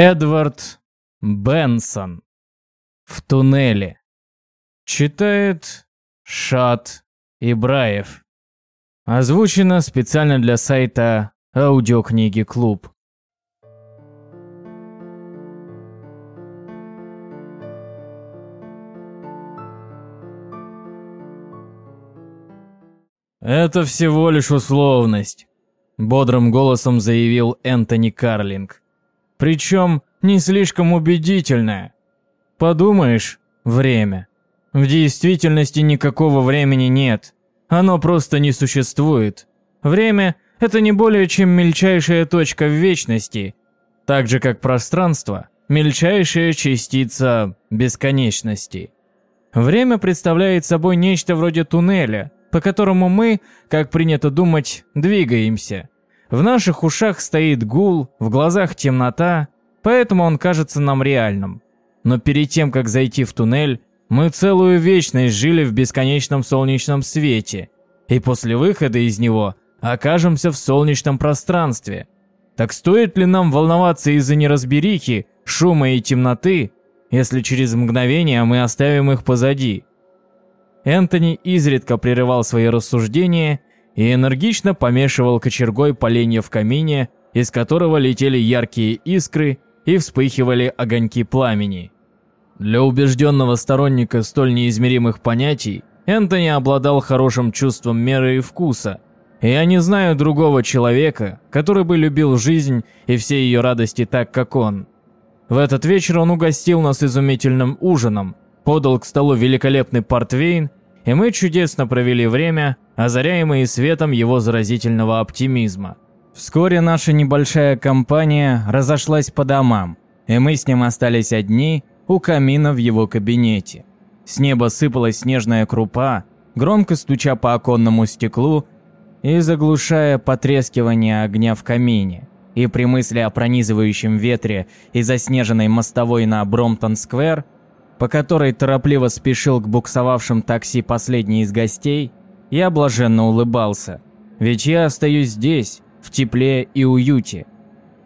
Эдвард Бенсон. В туннеле. Читает Шат Ибраев. Озвучено специально для сайта Аудиокниги Клуб. «Это всего лишь условность», — бодрым голосом заявил Энтони Карлинг. «Причем не слишком убедительная. Подумаешь, время. В действительности никакого времени нет. Оно просто не существует. Время — это не более чем мельчайшая точка в вечности, так же как пространство — мельчайшая частица бесконечности. Время представляет собой нечто вроде туннеля — по которому мы, как принято думать, двигаемся. В наших ушах стоит гул, в глазах темнота, поэтому он кажется нам реальным. Но перед тем, как зайти в туннель, мы целую вечность жили в бесконечном солнечном свете, и после выхода из него окажемся в солнечном пространстве. Так стоит ли нам волноваться из-за неразберихи, шума и темноты, если через мгновение мы оставим их позади? Энтони изредка прерывал свои рассуждения и энергично помешивал кочергой поленья в камине, из которого летели яркие искры и вспыхивали огоньки пламени. Для убежденного сторонника столь неизмеримых понятий Энтони обладал хорошим чувством меры и вкуса, и я не знаю другого человека, который бы любил жизнь и все ее радости так, как он. В этот вечер он угостил нас изумительным ужином, подал к столу великолепный портвейн и мы чудесно провели время, озаряемые светом его заразительного оптимизма. Вскоре наша небольшая компания разошлась по домам, и мы с ним остались одни у камина в его кабинете. С неба сыпалась снежная крупа, громко стуча по оконному стеклу и заглушая потрескивание огня в камине. И при мысли о пронизывающем ветре и заснеженной мостовой на Бромтон-сквер – по которой торопливо спешил к буксовавшим такси последний из гостей, я блаженно улыбался. Ведь я остаюсь здесь, в тепле и уюте.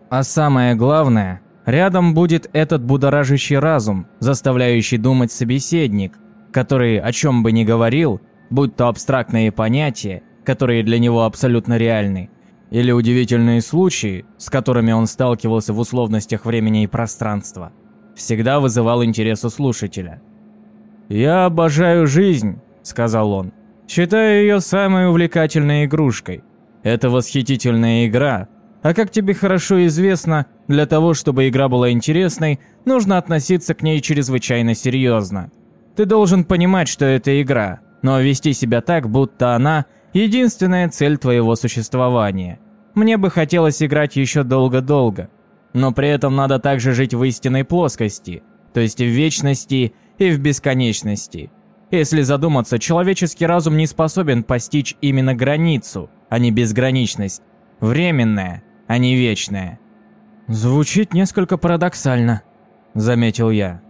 А самое главное, рядом будет этот будоражащий разум, заставляющий думать собеседник, который о чем бы ни говорил, будь то абстрактные понятия, которые для него абсолютно реальны, или удивительные случаи, с которыми он сталкивался в условностях времени и пространства – всегда вызывал интерес у слушателя. «Я обожаю жизнь», — сказал он. «Считаю ее самой увлекательной игрушкой. Это восхитительная игра. А как тебе хорошо известно, для того, чтобы игра была интересной, нужно относиться к ней чрезвычайно серьезно. Ты должен понимать, что это игра, но вести себя так, будто она – единственная цель твоего существования. Мне бы хотелось играть еще долго-долго, но при этом надо также жить в истинной плоскости, то есть в вечности и в бесконечности. Если задуматься, человеческий разум не способен постичь именно границу, а не безграничность. Временное, а не вечное. «Звучит несколько парадоксально», — заметил я.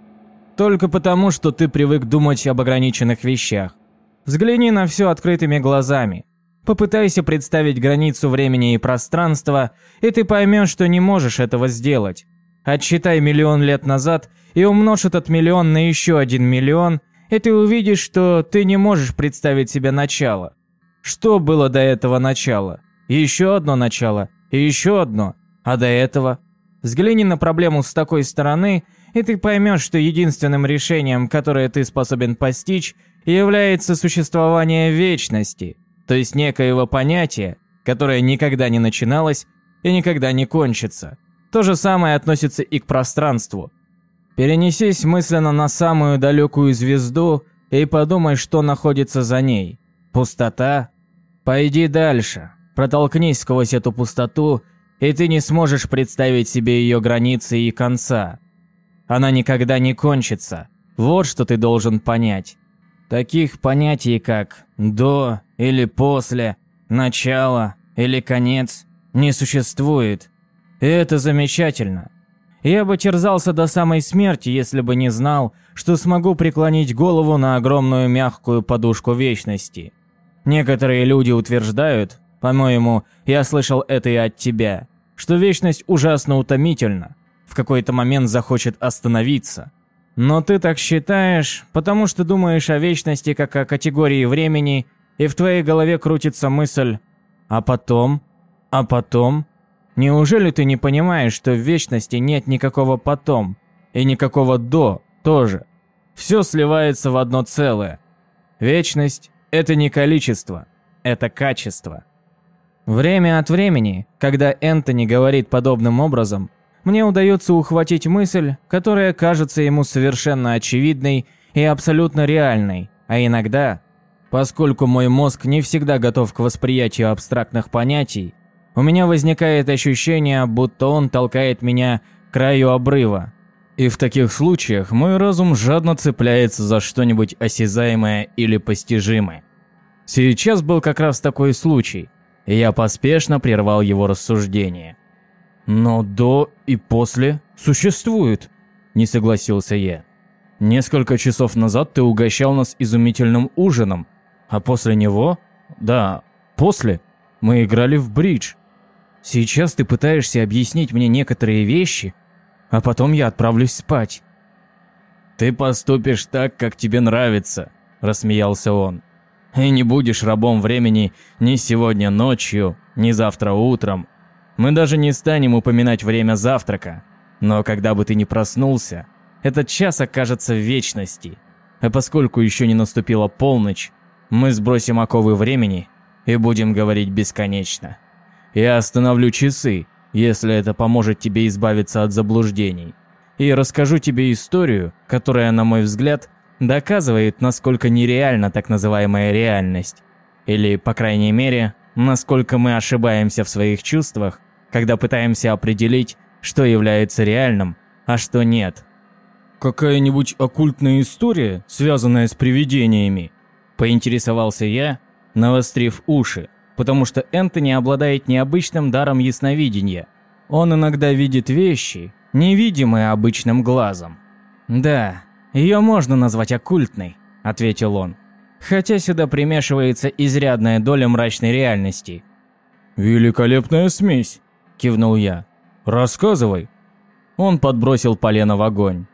«Только потому, что ты привык думать об ограниченных вещах. Взгляни на все открытыми глазами. Попытайся представить границу времени и пространства, и ты поймешь, что не можешь этого сделать. Отсчитай миллион лет назад и умножь этот миллион на еще один миллион, и ты увидишь, что ты не можешь представить себе начало. Что было до этого начала? Еще одно начало, и еще одно, а до этого? Взгляни на проблему с такой стороны, и ты поймешь, что единственным решением, которое ты способен постичь, является существование вечности – то есть некоего понятия, которое никогда не начиналось и никогда не кончится. То же самое относится и к пространству. Перенесись мысленно на самую далекую звезду и подумай, что находится за ней. Пустота? Пойди дальше. Протолкнись сквозь эту пустоту, и ты не сможешь представить себе ее границы и конца. Она никогда не кончится. Вот что ты должен понять. Таких понятий, как «до» или «после», «начало» или «конец» не существует. И это замечательно. Я бы терзался до самой смерти, если бы не знал, что смогу преклонить голову на огромную мягкую подушку вечности. Некоторые люди утверждают, по-моему, я слышал это и от тебя, что вечность ужасно утомительна. в какой-то момент захочет остановиться. Но ты так считаешь, потому что думаешь о вечности как о категории времени, и в твоей голове крутится мысль «А потом? А потом?» Неужели ты не понимаешь, что в вечности нет никакого «потом» и никакого «до» тоже? Все сливается в одно целое. Вечность – это не количество, это качество. Время от времени, когда Энтони говорит подобным образом, мне удается ухватить мысль, которая кажется ему совершенно очевидной и абсолютно реальной, а иногда, поскольку мой мозг не всегда готов к восприятию абстрактных понятий, у меня возникает ощущение, будто он толкает меня к краю обрыва. И в таких случаях мой разум жадно цепляется за что-нибудь осязаемое или постижимое. Сейчас был как раз такой случай, и я поспешно прервал его рассуждение. «Но до и после существует», – не согласился я. «Несколько часов назад ты угощал нас изумительным ужином, а после него, да, после, мы играли в бридж. Сейчас ты пытаешься объяснить мне некоторые вещи, а потом я отправлюсь спать». «Ты поступишь так, как тебе нравится», – рассмеялся он. «И не будешь рабом времени ни сегодня ночью, ни завтра утром. Мы даже не станем упоминать время завтрака. Но когда бы ты ни проснулся, этот час окажется в вечности. А поскольку еще не наступила полночь, мы сбросим оковы времени и будем говорить бесконечно. Я остановлю часы, если это поможет тебе избавиться от заблуждений. И расскажу тебе историю, которая, на мой взгляд, доказывает, насколько нереальна так называемая реальность. Или, по крайней мере, насколько мы ошибаемся в своих чувствах, когда пытаемся определить, что является реальным, а что нет. «Какая-нибудь оккультная история, связанная с привидениями?» – поинтересовался я, навострив уши потому что Энтони обладает необычным даром ясновидения. Он иногда видит вещи, невидимые обычным глазом. «Да, ее можно назвать оккультной», – ответил он. «Хотя сюда примешивается изрядная доля мрачной реальности». «Великолепная смесь», – кивнул я. «Рассказывай». Он подбросил полено в огонь.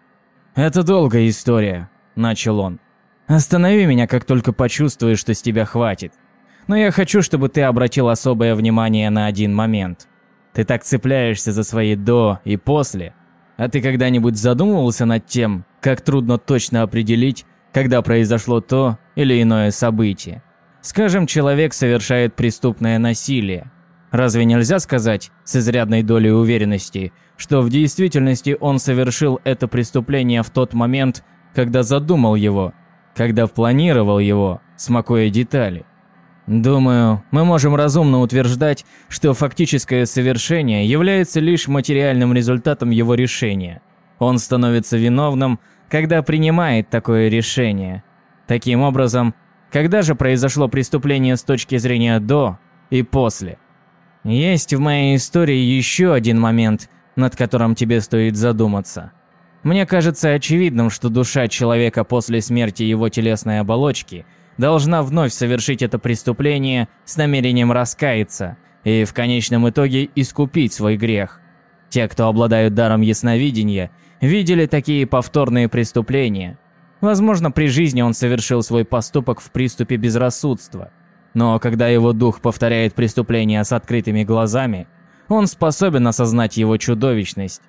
«Это долгая история», – начал он. «Останови меня, как только почувствуешь, что с тебя хватит. Но я хочу, чтобы ты обратил особое внимание на один момент. Ты так цепляешься за свои «до» и «после». А ты когда-нибудь задумывался над тем, как трудно точно определить, когда произошло то или иное событие? Скажем, человек совершает преступное насилие. Разве нельзя сказать с изрядной долей уверенности, что в действительности он совершил это преступление в тот момент, когда задумал его, когда планировал его, смакуя детали? Думаю, мы можем разумно утверждать, что фактическое совершение является лишь материальным результатом его решения. Он становится виновным, когда принимает такое решение. Таким образом, когда же произошло преступление с точки зрения до и после? Есть в моей истории еще один момент, над которым тебе стоит задуматься. Мне кажется очевидным, что душа человека после смерти его телесной оболочки – должна вновь совершить это преступление с намерением раскаяться и в конечном итоге искупить свой грех. Те, кто обладают даром ясновидения, видели такие повторные преступления. Возможно, при жизни он совершил свой поступок в приступе безрассудства. Но когда его дух повторяет преступление с открытыми глазами, он способен осознать его чудовищность.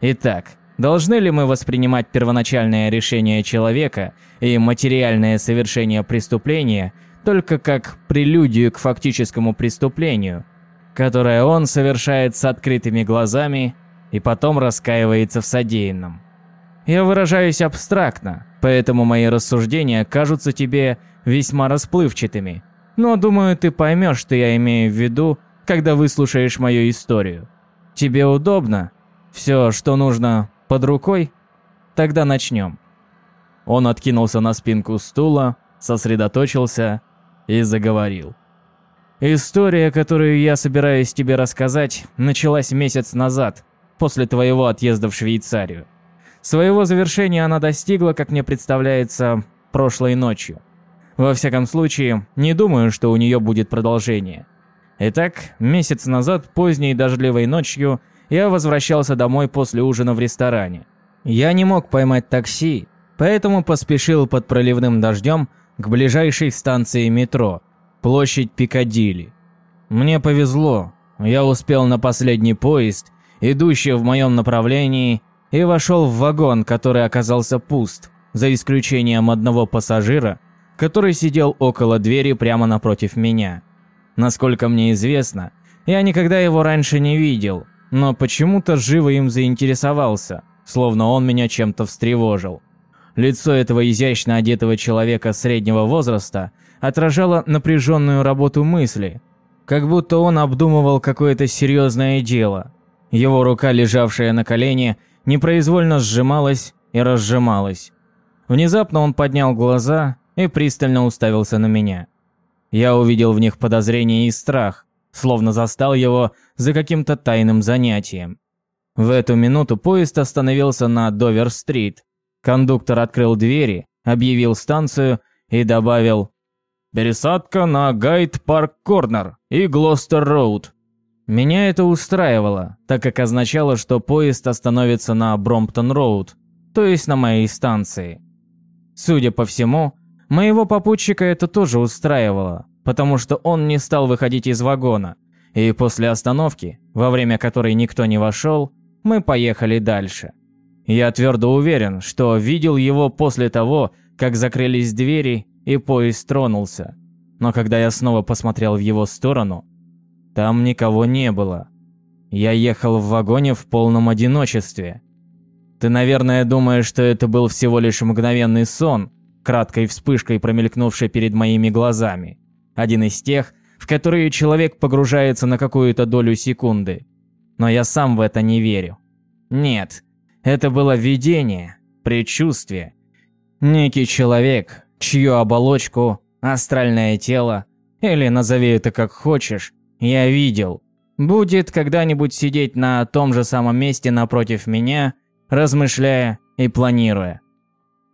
Итак, Должны ли мы воспринимать первоначальное решение человека и материальное совершение преступления только как прелюдию к фактическому преступлению, которое он совершает с открытыми глазами и потом раскаивается в содеянном? Я выражаюсь абстрактно, поэтому мои рассуждения кажутся тебе весьма расплывчатыми, но думаю, ты поймешь, что я имею в виду, когда выслушаешь мою историю. Тебе удобно? Все, что нужно, под рукой? Тогда начнем. Он откинулся на спинку стула, сосредоточился и заговорил. История, которую я собираюсь тебе рассказать, началась месяц назад, после твоего отъезда в Швейцарию. Своего завершения она достигла, как мне представляется, прошлой ночью. Во всяком случае, не думаю, что у нее будет продолжение. Итак, месяц назад, поздней дождливой ночью, я возвращался домой после ужина в ресторане. Я не мог поймать такси, поэтому поспешил под проливным дождем к ближайшей станции метро, площадь Пикадилли. Мне повезло, я успел на последний поезд, идущий в моем направлении, и вошел в вагон, который оказался пуст, за исключением одного пассажира, который сидел около двери прямо напротив меня. Насколько мне известно, я никогда его раньше не видел, но почему-то живо им заинтересовался, словно он меня чем-то встревожил. Лицо этого изящно одетого человека среднего возраста отражало напряженную работу мысли, как будто он обдумывал какое-то серьезное дело. Его рука, лежавшая на колене, непроизвольно сжималась и разжималась. Внезапно он поднял глаза и пристально уставился на меня. Я увидел в них подозрение и страх, словно застал его за каким-то тайным занятием. В эту минуту поезд остановился на Довер-стрит. Кондуктор открыл двери, объявил станцию и добавил «Пересадка на Гайд-парк-корнер и Глостер-роуд». Меня это устраивало, так как означало, что поезд остановится на Бромптон-роуд, то есть на моей станции. Судя по всему, моего попутчика это тоже устраивало, потому что он не стал выходить из вагона, и после остановки, во время которой никто не вошел, мы поехали дальше. Я твердо уверен, что видел его после того, как закрылись двери и поезд тронулся. Но когда я снова посмотрел в его сторону, там никого не было. Я ехал в вагоне в полном одиночестве. Ты, наверное, думаешь, что это был всего лишь мгновенный сон, краткой вспышкой промелькнувшей перед моими глазами. Один из тех, в которые человек погружается на какую-то долю секунды. Но я сам в это не верю. Нет, это было видение, предчувствие. Некий человек, чью оболочку, астральное тело, или назови это как хочешь, я видел. Будет когда-нибудь сидеть на том же самом месте напротив меня, размышляя и планируя.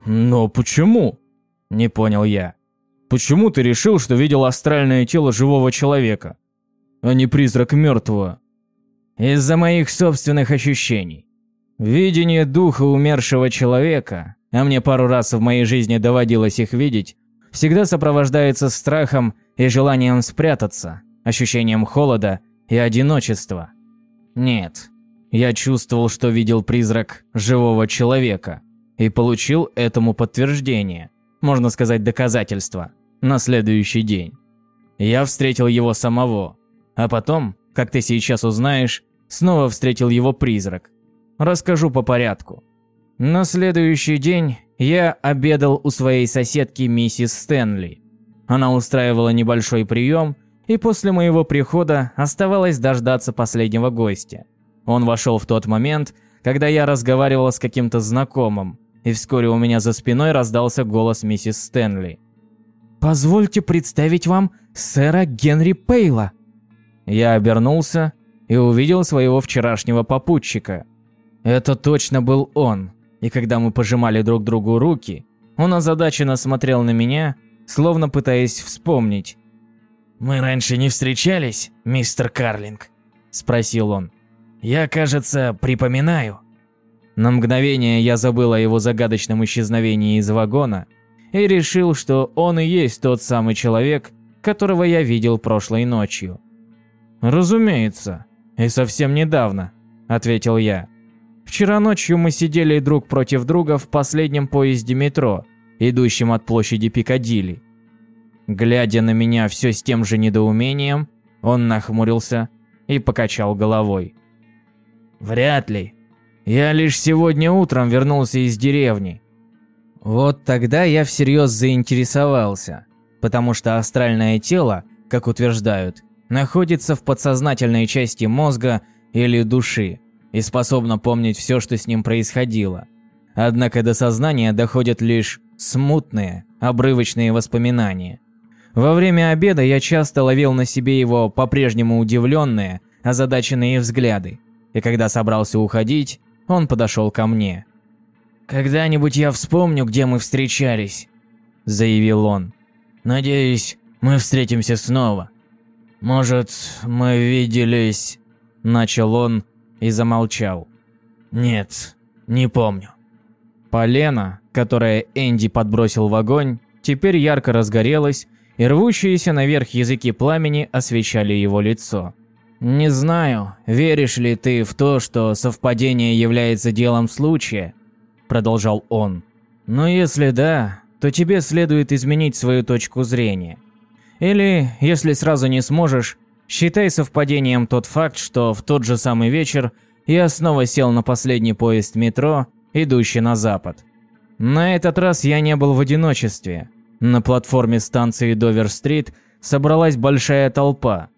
«Но почему?» – не понял я. «Почему ты решил, что видел астральное тело живого человека, а не призрак мертвого?» «Из-за моих собственных ощущений. Видение духа умершего человека, а мне пару раз в моей жизни доводилось их видеть, всегда сопровождается страхом и желанием спрятаться, ощущением холода и одиночества. Нет, я чувствовал, что видел призрак живого человека и получил этому подтверждение, можно сказать доказательство, на следующий день. Я встретил его самого, а потом, как ты сейчас узнаешь, снова встретил его призрак. Расскажу по порядку. На следующий день я обедал у своей соседки миссис Стэнли. Она устраивала небольшой прием и после моего прихода оставалось дождаться последнего гостя. Он вошел в тот момент, когда я разговаривал с каким-то знакомым, и вскоре у меня за спиной раздался голос миссис Стэнли. «Позвольте представить вам сэра Генри Пейла». Я обернулся и увидел своего вчерашнего попутчика. Это точно был он, и когда мы пожимали друг другу руки, он озадаченно смотрел на меня, словно пытаясь вспомнить, «Мы раньше не встречались, мистер Карлинг?» – спросил он. «Я, кажется, припоминаю». На мгновение я забыл о его загадочном исчезновении из вагона и решил, что он и есть тот самый человек, которого я видел прошлой ночью. «Разумеется, и совсем недавно», – ответил я. «Вчера ночью мы сидели друг против друга в последнем поезде метро, идущем от площади Пикадилли. Глядя на меня все с тем же недоумением, он нахмурился и покачал головой. «Вряд ли. Я лишь сегодня утром вернулся из деревни». Вот тогда я всерьез заинтересовался, потому что астральное тело, как утверждают, находится в подсознательной части мозга или души и способно помнить все, что с ним происходило. Однако до сознания доходят лишь смутные, обрывочные воспоминания – во время обеда я часто ловил на себе его по-прежнему удивленные, озадаченные взгляды. И когда собрался уходить, он подошел ко мне. «Когда-нибудь я вспомню, где мы встречались», – заявил он. «Надеюсь, мы встретимся снова. Может, мы виделись...» – начал он, и замолчал. «Нет, не помню». Полено, которое Энди подбросил в огонь, теперь ярко разгорелось, и рвущиеся наверх языки пламени освещали его лицо. «Не знаю, веришь ли ты в то, что совпадение является делом случая?» Продолжал он. «Но если да, то тебе следует изменить свою точку зрения. Или, если сразу не сможешь, считай совпадением тот факт, что в тот же самый вечер я снова сел на последний поезд метро, идущий на запад. На этот раз я не был в одиночестве. На платформе станции Довер-стрит собралась большая толпа.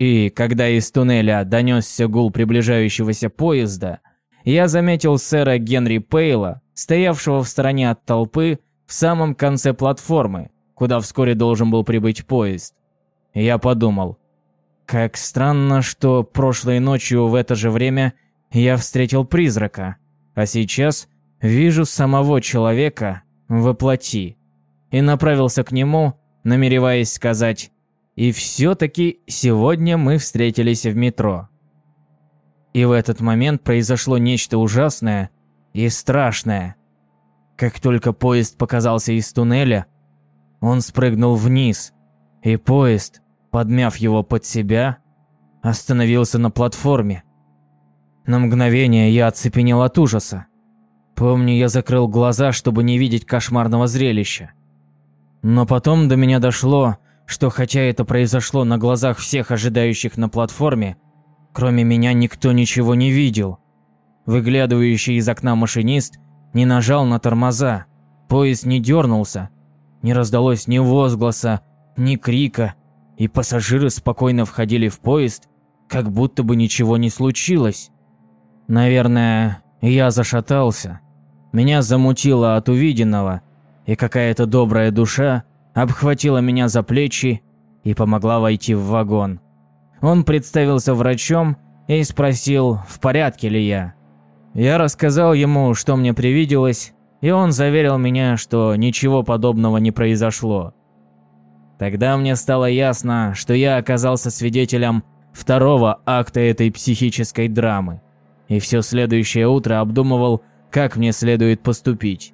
И когда из туннеля донесся гул приближающегося поезда, я заметил сэра Генри Пейла, стоявшего в стороне от толпы в самом конце платформы, куда вскоре должен был прибыть поезд. Я подумал, как странно, что прошлой ночью в это же время я встретил призрака, а сейчас вижу самого человека во плоти. И направился к нему, намереваясь сказать «И все-таки сегодня мы встретились в метро». И в этот момент произошло нечто ужасное и страшное. Как только поезд показался из туннеля, он спрыгнул вниз, и поезд, подмяв его под себя, остановился на платформе. На мгновение я оцепенел от ужаса. Помню, я закрыл глаза, чтобы не видеть кошмарного зрелища. Но потом до меня дошло, что хотя это произошло на глазах всех ожидающих на платформе, кроме меня никто ничего не видел. Выглядывающий из окна машинист не нажал на тормоза, поезд не дернулся, не раздалось ни возгласа, ни крика, и пассажиры спокойно входили в поезд, как будто бы ничего не случилось. Наверное, я зашатался. Меня замутило от увиденного, и какая-то добрая душа обхватила меня за плечи и помогла войти в вагон. Он представился врачом и спросил, в порядке ли я. Я рассказал ему, что мне привиделось, и он заверил меня, что ничего подобного не произошло. Тогда мне стало ясно, что я оказался свидетелем второго акта этой психической драмы, и все следующее утро обдумывал, как мне следует поступить.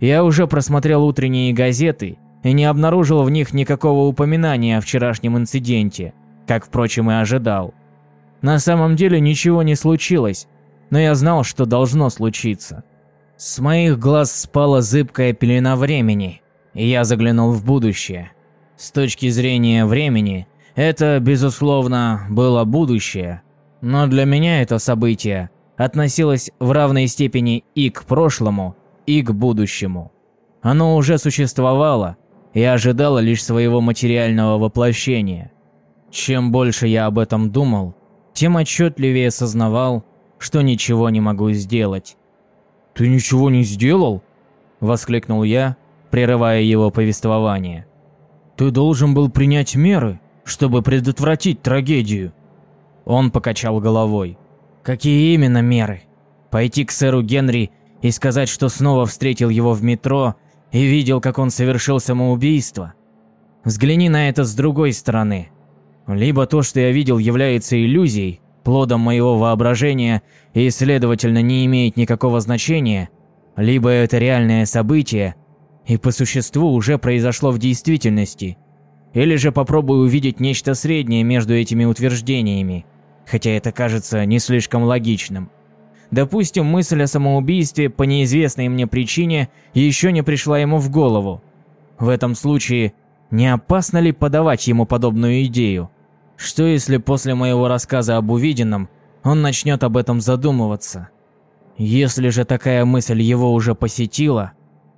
Я уже просмотрел утренние газеты и не обнаружил в них никакого упоминания о вчерашнем инциденте, как, впрочем, и ожидал. На самом деле ничего не случилось, но я знал, что должно случиться. С моих глаз спала зыбкая пелена времени, и я заглянул в будущее. С точки зрения времени, это, безусловно, было будущее, но для меня это событие относилось в равной степени и к прошлому, и к будущему. Оно уже существовало и ожидало лишь своего материального воплощения. Чем больше я об этом думал, тем отчетливее осознавал, что ничего не могу сделать. «Ты ничего не сделал?» – воскликнул я, прерывая его повествование. «Ты должен был принять меры, чтобы предотвратить трагедию». Он покачал головой. «Какие именно меры? Пойти к сэру Генри и сказать, что снова встретил его в метро и видел, как он совершил самоубийство? Взгляни на это с другой стороны. Либо то, что я видел, является иллюзией, плодом моего воображения и, следовательно, не имеет никакого значения, либо это реальное событие и по существу уже произошло в действительности. Или же попробую увидеть нечто среднее между этими утверждениями, хотя это кажется не слишком логичным. Допустим, мысль о самоубийстве по неизвестной мне причине еще не пришла ему в голову. В этом случае, не опасно ли подавать ему подобную идею? Что если после моего рассказа об увиденном он начнет об этом задумываться? Если же такая мысль его уже посетила,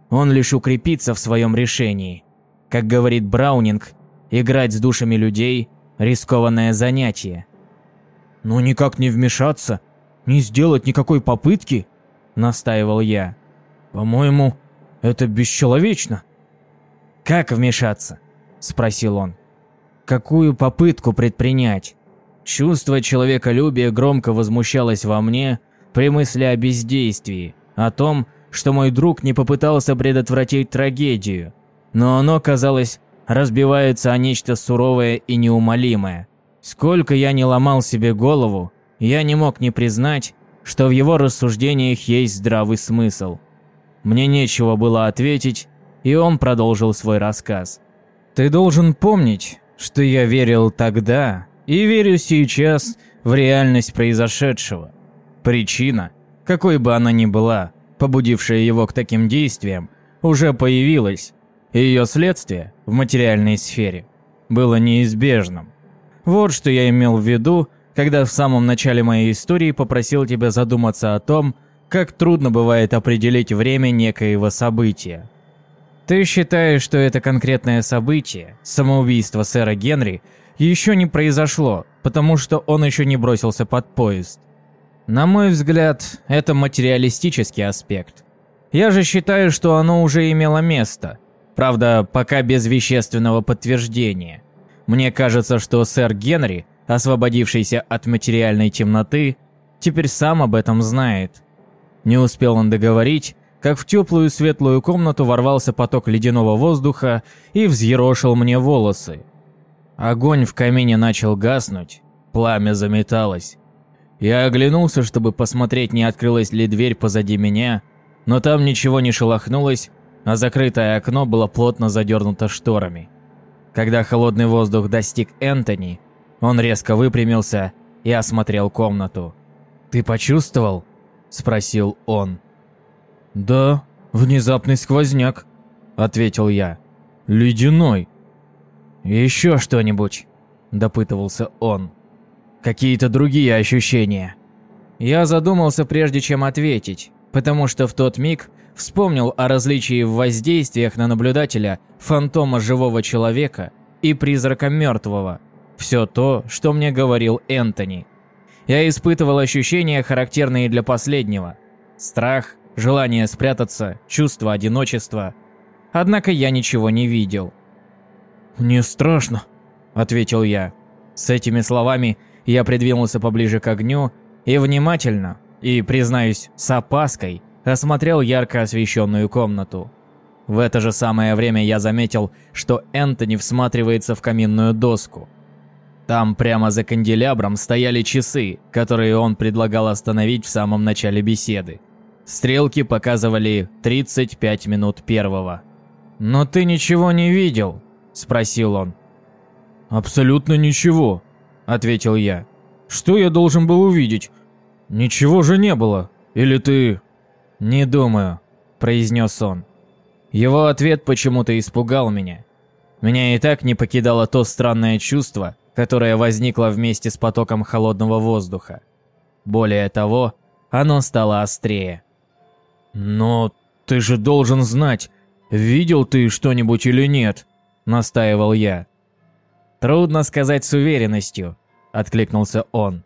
он лишь укрепится в своем решении. Как говорит Браунинг, играть с душами людей – рискованное занятие. Но никак не вмешаться – не сделать никакой попытки?» – настаивал я. «По-моему, это бесчеловечно». «Как вмешаться?» – спросил он. «Какую попытку предпринять?» Чувство человеколюбия громко возмущалось во мне при мысли о бездействии, о том, что мой друг не попытался предотвратить трагедию, но оно, казалось, разбивается о нечто суровое и неумолимое. Сколько я не ломал себе голову, я не мог не признать, что в его рассуждениях есть здравый смысл. Мне нечего было ответить, и он продолжил свой рассказ. «Ты должен помнить, что я верил тогда и верю сейчас в реальность произошедшего. Причина, какой бы она ни была, побудившая его к таким действиям, уже появилась, и ее следствие в материальной сфере было неизбежным. Вот что я имел в виду, когда в самом начале моей истории попросил тебя задуматься о том, как трудно бывает определить время некоего события. Ты считаешь, что это конкретное событие, самоубийство сэра Генри, еще не произошло, потому что он еще не бросился под поезд. На мой взгляд, это материалистический аспект. Я же считаю, что оно уже имело место. Правда, пока без вещественного подтверждения. Мне кажется, что сэр Генри, освободившийся от материальной темноты, теперь сам об этом знает. Не успел он договорить, как в теплую светлую комнату ворвался поток ледяного воздуха и взъерошил мне волосы. Огонь в камине начал гаснуть, пламя заметалось. Я оглянулся, чтобы посмотреть, не открылась ли дверь позади меня, но там ничего не шелохнулось, а закрытое окно было плотно задернуто шторами. Когда холодный воздух достиг Энтони, он резко выпрямился и осмотрел комнату. «Ты почувствовал?» – спросил он. «Да, внезапный сквозняк», – ответил я. «Ледяной». «Еще что-нибудь?» – допытывался он. «Какие-то другие ощущения?» Я задумался, прежде чем ответить, потому что в тот миг вспомнил о различии в воздействиях на наблюдателя фантома живого человека и призрака мертвого. Все то, что мне говорил Энтони. Я испытывал ощущения, характерные для последнего. Страх, желание спрятаться, чувство одиночества. Однако я ничего не видел. «Не страшно», — ответил я. С этими словами я придвинулся поближе к огню и внимательно, и, признаюсь, с опаской, осмотрел ярко освещенную комнату. В это же самое время я заметил, что Энтони всматривается в каминную доску. Там прямо за канделябром стояли часы, которые он предлагал остановить в самом начале беседы. Стрелки показывали 35 минут первого. «Но ты ничего не видел?» – спросил он. «Абсолютно ничего», – ответил я. «Что я должен был увидеть? Ничего же не было. Или ты...» «Не думаю», – произнес он. Его ответ почему-то испугал меня. Меня и так не покидало то странное чувство, которое возникло вместе с потоком холодного воздуха. Более того, оно стало острее. «Но ты же должен знать, видел ты что-нибудь или нет?» – настаивал я. «Трудно сказать с уверенностью», – откликнулся он.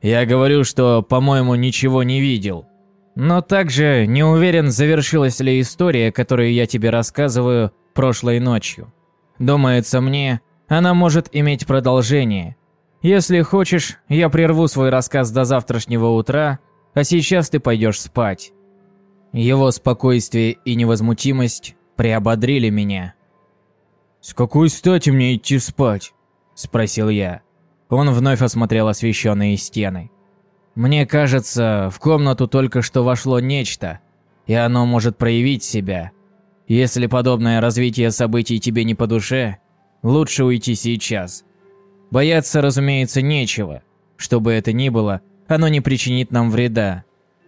«Я говорю, что, по-моему, ничего не видел. Но также не уверен, завершилась ли история, которую я тебе рассказываю прошлой ночью. Думается мне, она может иметь продолжение. Если хочешь, я прерву свой рассказ до завтрашнего утра, а сейчас ты пойдешь спать. Его спокойствие и невозмутимость приободрили меня. «С какой стати мне идти спать?» – спросил я. Он вновь осмотрел освещенные стены. «Мне кажется, в комнату только что вошло нечто, и оно может проявить себя. Если подобное развитие событий тебе не по душе, лучше уйти сейчас. Бояться, разумеется, нечего. Что бы это ни было, оно не причинит нам вреда.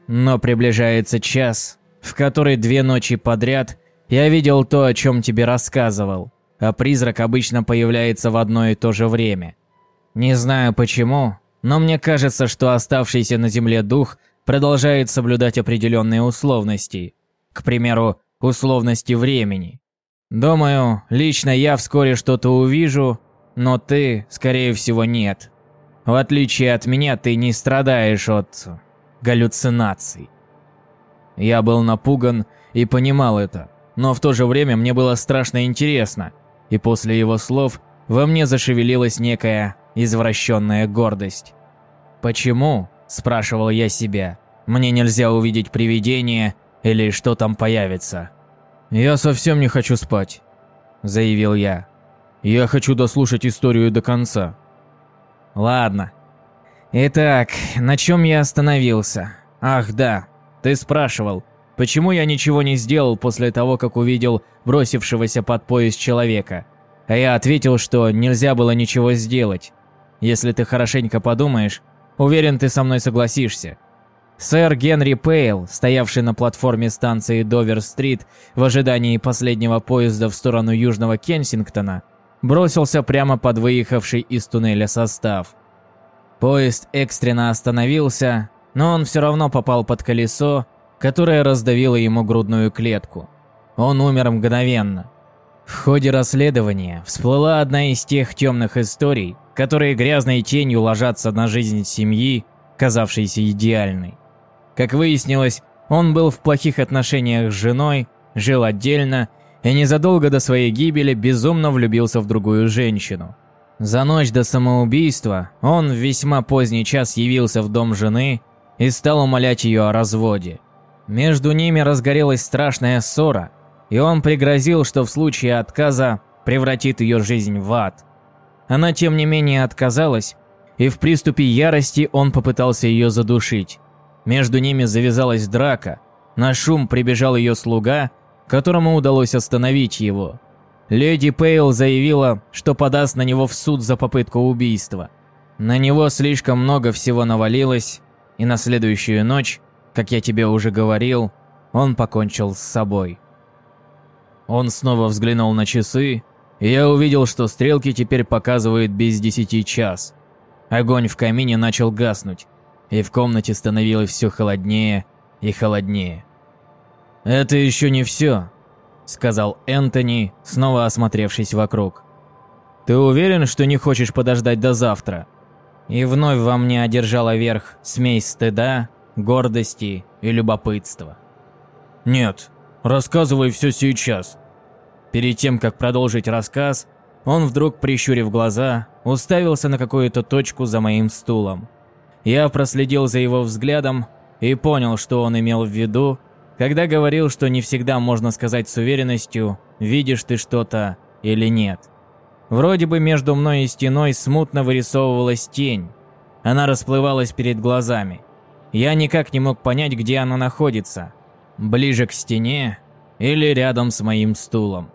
Но приближается час, в который две ночи подряд я видел то, о чем тебе рассказывал а призрак обычно появляется в одно и то же время. Не знаю почему, но мне кажется, что оставшийся на Земле дух продолжает соблюдать определенные условности. К примеру, условности времени. Думаю, лично я вскоре что-то увижу, но ты, скорее всего, нет. В отличие от меня, ты не страдаешь от галлюцинаций. Я был напуган и понимал это, но в то же время мне было страшно интересно – и после его слов во мне зашевелилась некая извращенная гордость. «Почему?» – спрашивал я себя. «Мне нельзя увидеть привидение или что там появится?» «Я совсем не хочу спать», – заявил я. «Я хочу дослушать историю до конца». «Ладно. Итак, на чем я остановился? Ах, да, ты спрашивал, почему я ничего не сделал после того, как увидел бросившегося под поезд человека. А я ответил, что нельзя было ничего сделать. Если ты хорошенько подумаешь, уверен, ты со мной согласишься. Сэр Генри Пейл, стоявший на платформе станции Довер-стрит в ожидании последнего поезда в сторону Южного Кенсингтона, бросился прямо под выехавший из туннеля состав. Поезд экстренно остановился, но он все равно попал под колесо, которое раздавило ему грудную клетку. Он умер мгновенно. В ходе расследования всплыла одна из тех темных историй, которые грязной тенью ложатся на жизнь семьи, казавшейся идеальной. Как выяснилось, он был в плохих отношениях с женой, жил отдельно и незадолго до своей гибели безумно влюбился в другую женщину. За ночь до самоубийства он в весьма поздний час явился в дом жены и стал умолять ее о разводе. Между ними разгорелась страшная ссора, и он пригрозил, что в случае отказа превратит ее жизнь в ад. Она тем не менее отказалась, и в приступе ярости он попытался ее задушить. Между ними завязалась драка. На шум прибежал ее слуга, которому удалось остановить его. Леди Пейл заявила, что подаст на него в суд за попытку убийства. На него слишком много всего навалилось, и на следующую ночь, как я тебе уже говорил, он покончил с собой. Он снова взглянул на часы, и я увидел, что стрелки теперь показывают без десяти час. Огонь в камине начал гаснуть и в комнате становилось все холоднее и холоднее. «Это еще не все», – сказал Энтони, снова осмотревшись вокруг. «Ты уверен, что не хочешь подождать до завтра?» И вновь во мне одержала верх смесь стыда, гордости и любопытства. «Нет, рассказывай все сейчас». Перед тем, как продолжить рассказ, он вдруг, прищурив глаза, уставился на какую-то точку за моим стулом. Я проследил за его взглядом и понял, что он имел в виду, когда говорил, что не всегда можно сказать с уверенностью, видишь ты что-то или нет. Вроде бы между мной и стеной смутно вырисовывалась тень. Она расплывалась перед глазами. Я никак не мог понять, где она находится. Ближе к стене или рядом с моим стулом.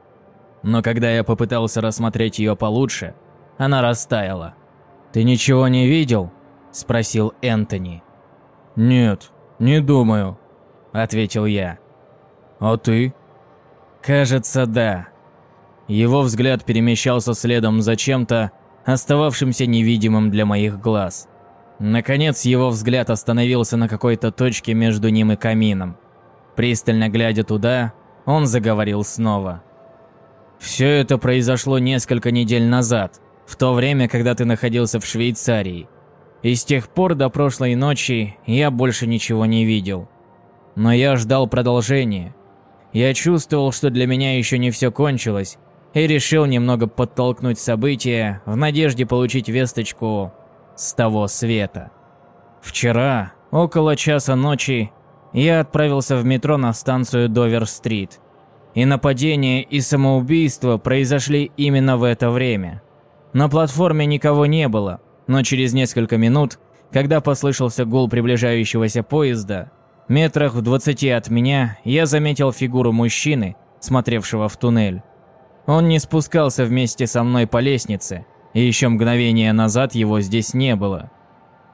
Но когда я попытался рассмотреть ее получше, она растаяла. «Ты ничего не видел?» – спросил Энтони. «Нет, не думаю», – ответил я. «А ты?» «Кажется, да». Его взгляд перемещался следом за чем-то, остававшимся невидимым для моих глаз. Наконец, его взгляд остановился на какой-то точке между ним и камином. Пристально глядя туда, он заговорил снова. «Все это произошло несколько недель назад, в то время, когда ты находился в Швейцарии. И с тех пор до прошлой ночи я больше ничего не видел. Но я ждал продолжения. Я чувствовал, что для меня еще не все кончилось, и решил немного подтолкнуть события в надежде получить весточку с того света. Вчера, около часа ночи, я отправился в метро на станцию Довер-стрит. И нападение и самоубийство произошли именно в это время. На платформе никого не было, но через несколько минут, когда послышался гул приближающегося поезда, метрах в двадцати от меня я заметил фигуру мужчины, смотревшего в туннель. Он не спускался вместе со мной по лестнице, и еще мгновение назад его здесь не было.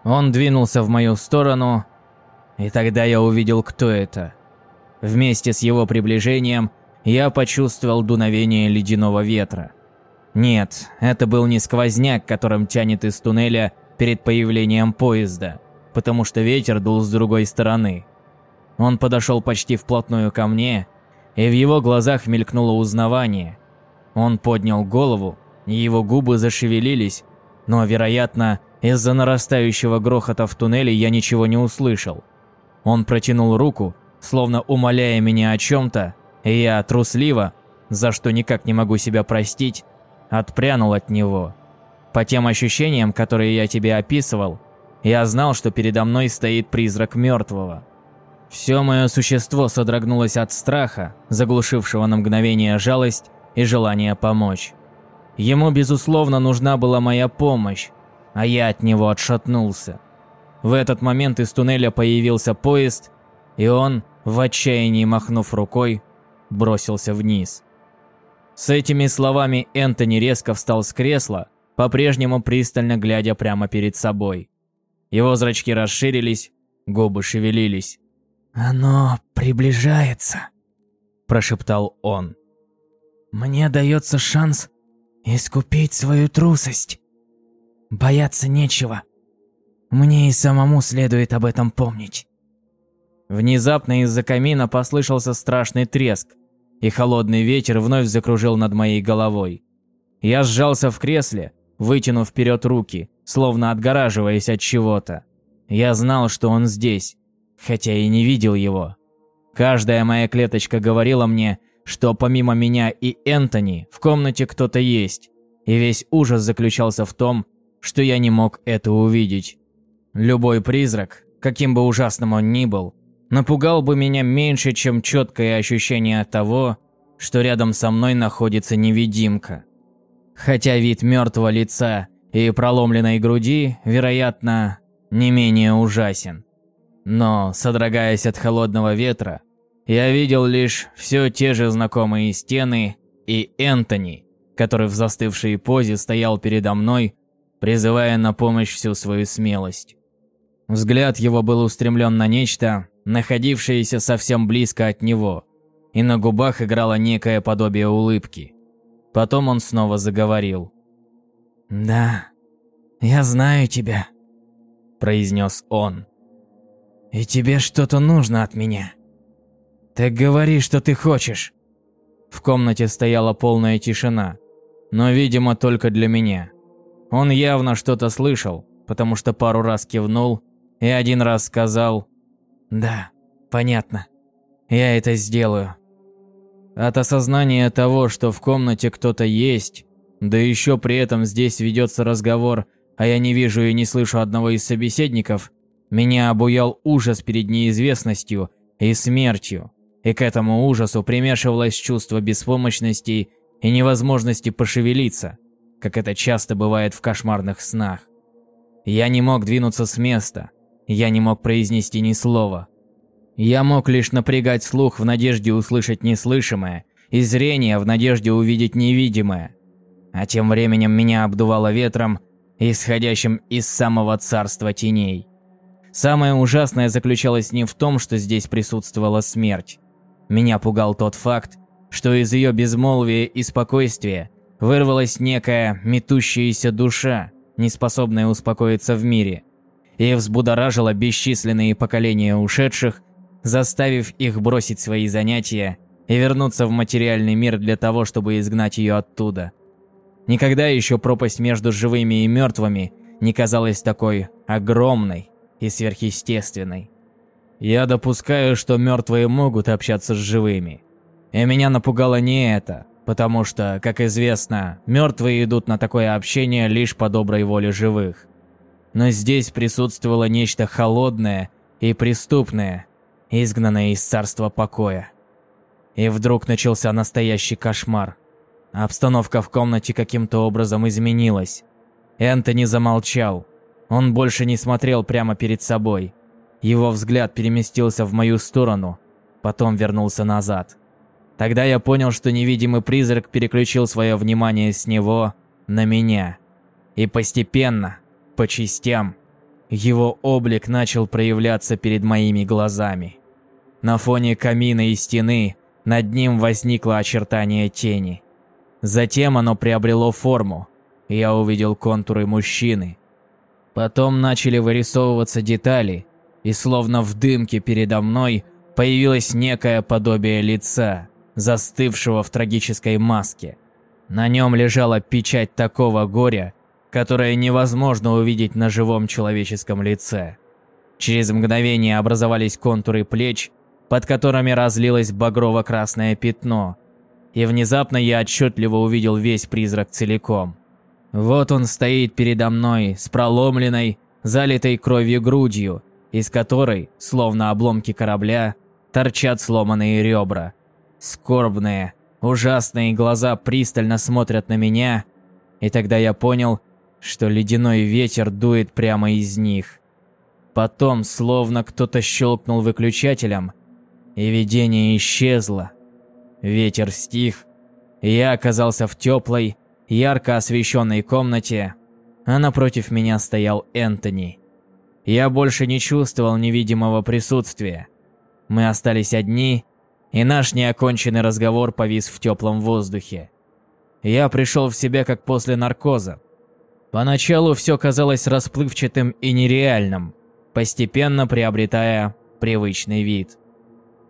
Он двинулся в мою сторону, и тогда я увидел, кто это. Вместе с его приближением я почувствовал дуновение ледяного ветра. Нет, это был не сквозняк, которым тянет из туннеля перед появлением поезда, потому что ветер дул с другой стороны. Он подошел почти вплотную ко мне, и в его глазах мелькнуло узнавание. Он поднял голову, и его губы зашевелились, но, вероятно, из-за нарастающего грохота в туннеле я ничего не услышал. Он протянул руку, словно умоляя меня о чем-то, и я трусливо, за что никак не могу себя простить, отпрянул от него. По тем ощущениям, которые я тебе описывал, я знал, что передо мной стоит призрак мертвого. Все мое существо содрогнулось от страха, заглушившего на мгновение жалость и желание помочь. Ему, безусловно, нужна была моя помощь, а я от него отшатнулся. В этот момент из туннеля появился поезд, и он, в отчаянии махнув рукой, бросился вниз. С этими словами Энтони резко встал с кресла, по-прежнему пристально глядя прямо перед собой. Его зрачки расширились, губы шевелились. «Оно приближается», – прошептал он. «Мне дается шанс искупить свою трусость. Бояться нечего. Мне и самому следует об этом помнить». Внезапно из-за камина послышался страшный треск, и холодный ветер вновь закружил над моей головой. Я сжался в кресле, вытянув вперед руки, словно отгораживаясь от чего-то. Я знал, что он здесь, хотя и не видел его. Каждая моя клеточка говорила мне, что помимо меня и Энтони в комнате кто-то есть, и весь ужас заключался в том, что я не мог это увидеть. Любой призрак, каким бы ужасным он ни был, напугал бы меня меньше, чем четкое ощущение того, что рядом со мной находится невидимка. Хотя вид мертвого лица и проломленной груди, вероятно, не менее ужасен. Но, содрогаясь от холодного ветра, я видел лишь все те же знакомые стены и Энтони, который в застывшей позе стоял передо мной, призывая на помощь всю свою смелость. Взгляд его был устремлен на нечто, находившееся совсем близко от него, и на губах играло некое подобие улыбки. Потом он снова заговорил. «Да, я знаю тебя», – произнес он. «И тебе что-то нужно от меня. Так говори, что ты хочешь». В комнате стояла полная тишина, но, видимо, только для меня. Он явно что-то слышал, потому что пару раз кивнул и один раз сказал «Да, понятно. Я это сделаю». От осознания того, что в комнате кто-то есть, да еще при этом здесь ведется разговор, а я не вижу и не слышу одного из собеседников, меня обуял ужас перед неизвестностью и смертью, и к этому ужасу примешивалось чувство беспомощности и невозможности пошевелиться, как это часто бывает в кошмарных снах. Я не мог двинуться с места, я не мог произнести ни слова. Я мог лишь напрягать слух в надежде услышать неслышимое и зрение в надежде увидеть невидимое. А тем временем меня обдувало ветром, исходящим из самого царства теней. Самое ужасное заключалось не в том, что здесь присутствовала смерть. Меня пугал тот факт, что из ее безмолвия и спокойствия вырвалась некая метущаяся душа, неспособная успокоиться в мире и взбудоражила бесчисленные поколения ушедших, заставив их бросить свои занятия и вернуться в материальный мир для того, чтобы изгнать ее оттуда. Никогда еще пропасть между живыми и мертвыми не казалась такой огромной и сверхъестественной. Я допускаю, что мертвые могут общаться с живыми. И меня напугало не это, потому что, как известно, мертвые идут на такое общение лишь по доброй воле живых но здесь присутствовало нечто холодное и преступное, изгнанное из царства покоя. И вдруг начался настоящий кошмар. Обстановка в комнате каким-то образом изменилась. Энтони замолчал. Он больше не смотрел прямо перед собой. Его взгляд переместился в мою сторону, потом вернулся назад. Тогда я понял, что невидимый призрак переключил свое внимание с него на меня. И постепенно, по частям. Его облик начал проявляться перед моими глазами. На фоне камина и стены над ним возникло очертание тени. Затем оно приобрело форму, и я увидел контуры мужчины. Потом начали вырисовываться детали, и словно в дымке передо мной появилось некое подобие лица, застывшего в трагической маске. На нем лежала печать такого горя, которое невозможно увидеть на живом человеческом лице. Через мгновение образовались контуры плеч, под которыми разлилось багрово-красное пятно, и внезапно я отчетливо увидел весь призрак целиком. Вот он стоит передо мной с проломленной, залитой кровью грудью, из которой, словно обломки корабля, торчат сломанные ребра. Скорбные, ужасные глаза пристально смотрят на меня, и тогда я понял, что ледяной ветер дует прямо из них. Потом, словно кто-то щелкнул выключателем, и видение исчезло. Ветер стих, и я оказался в теплой, ярко освещенной комнате, а напротив меня стоял Энтони. Я больше не чувствовал невидимого присутствия. Мы остались одни, и наш неоконченный разговор повис в теплом воздухе. Я пришел в себя как после наркоза. Поначалу все казалось расплывчатым и нереальным, постепенно приобретая привычный вид.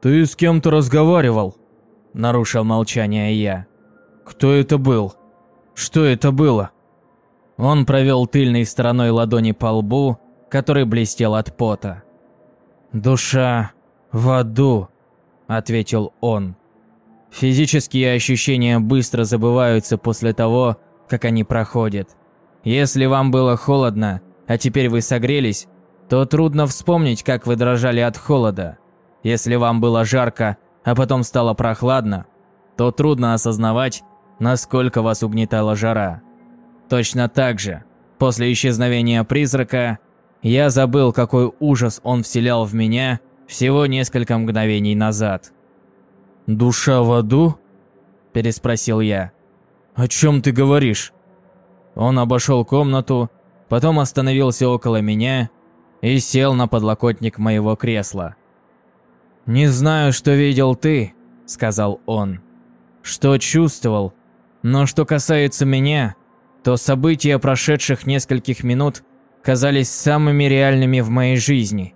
«Ты с кем-то разговаривал?» – нарушил молчание я. «Кто это был? Что это было?» Он провел тыльной стороной ладони по лбу, который блестел от пота. «Душа в аду», – ответил он. Физические ощущения быстро забываются после того, как они проходят. Если вам было холодно, а теперь вы согрелись, то трудно вспомнить, как вы дрожали от холода. Если вам было жарко, а потом стало прохладно, то трудно осознавать, насколько вас угнетала жара. Точно так же, после исчезновения призрака, я забыл, какой ужас он вселял в меня всего несколько мгновений назад. «Душа в аду?» – переспросил я. «О чем ты говоришь?» Он обошел комнату, потом остановился около меня и сел на подлокотник моего кресла. «Не знаю, что видел ты», – сказал он, – «что чувствовал, но что касается меня, то события прошедших нескольких минут казались самыми реальными в моей жизни.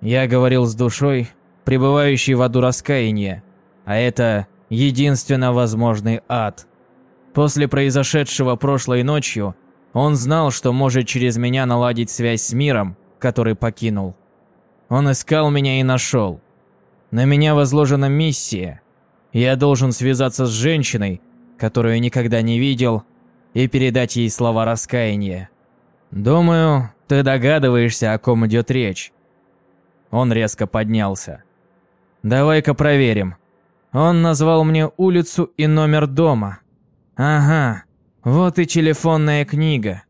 Я говорил с душой, пребывающей в аду раскаяния, а это единственно возможный ад. После произошедшего прошлой ночью он знал, что может через меня наладить связь с миром, который покинул. Он искал меня и нашел. На меня возложена миссия. Я должен связаться с женщиной, которую никогда не видел, и передать ей слова раскаяния. Думаю, ты догадываешься, о ком идет речь. Он резко поднялся. Давай-ка проверим. Он назвал мне улицу и номер дома. Ага, вот и телефонная книга.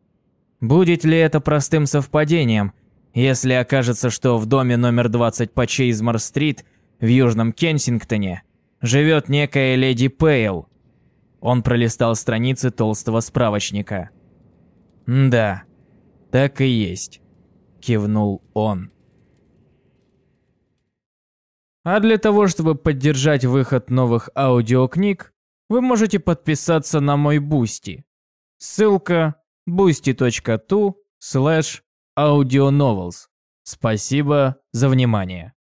Будет ли это простым совпадением, если окажется, что в доме номер 20 по Чейзмор-стрит в Южном Кенсингтоне живет некая леди Пейл? Он пролистал страницы толстого справочника. «Да, так и есть», – кивнул он. А для того, чтобы поддержать выход новых аудиокниг, вы можете подписаться на мой Бусти. Ссылка boosty.to slash audionovels. Спасибо за внимание.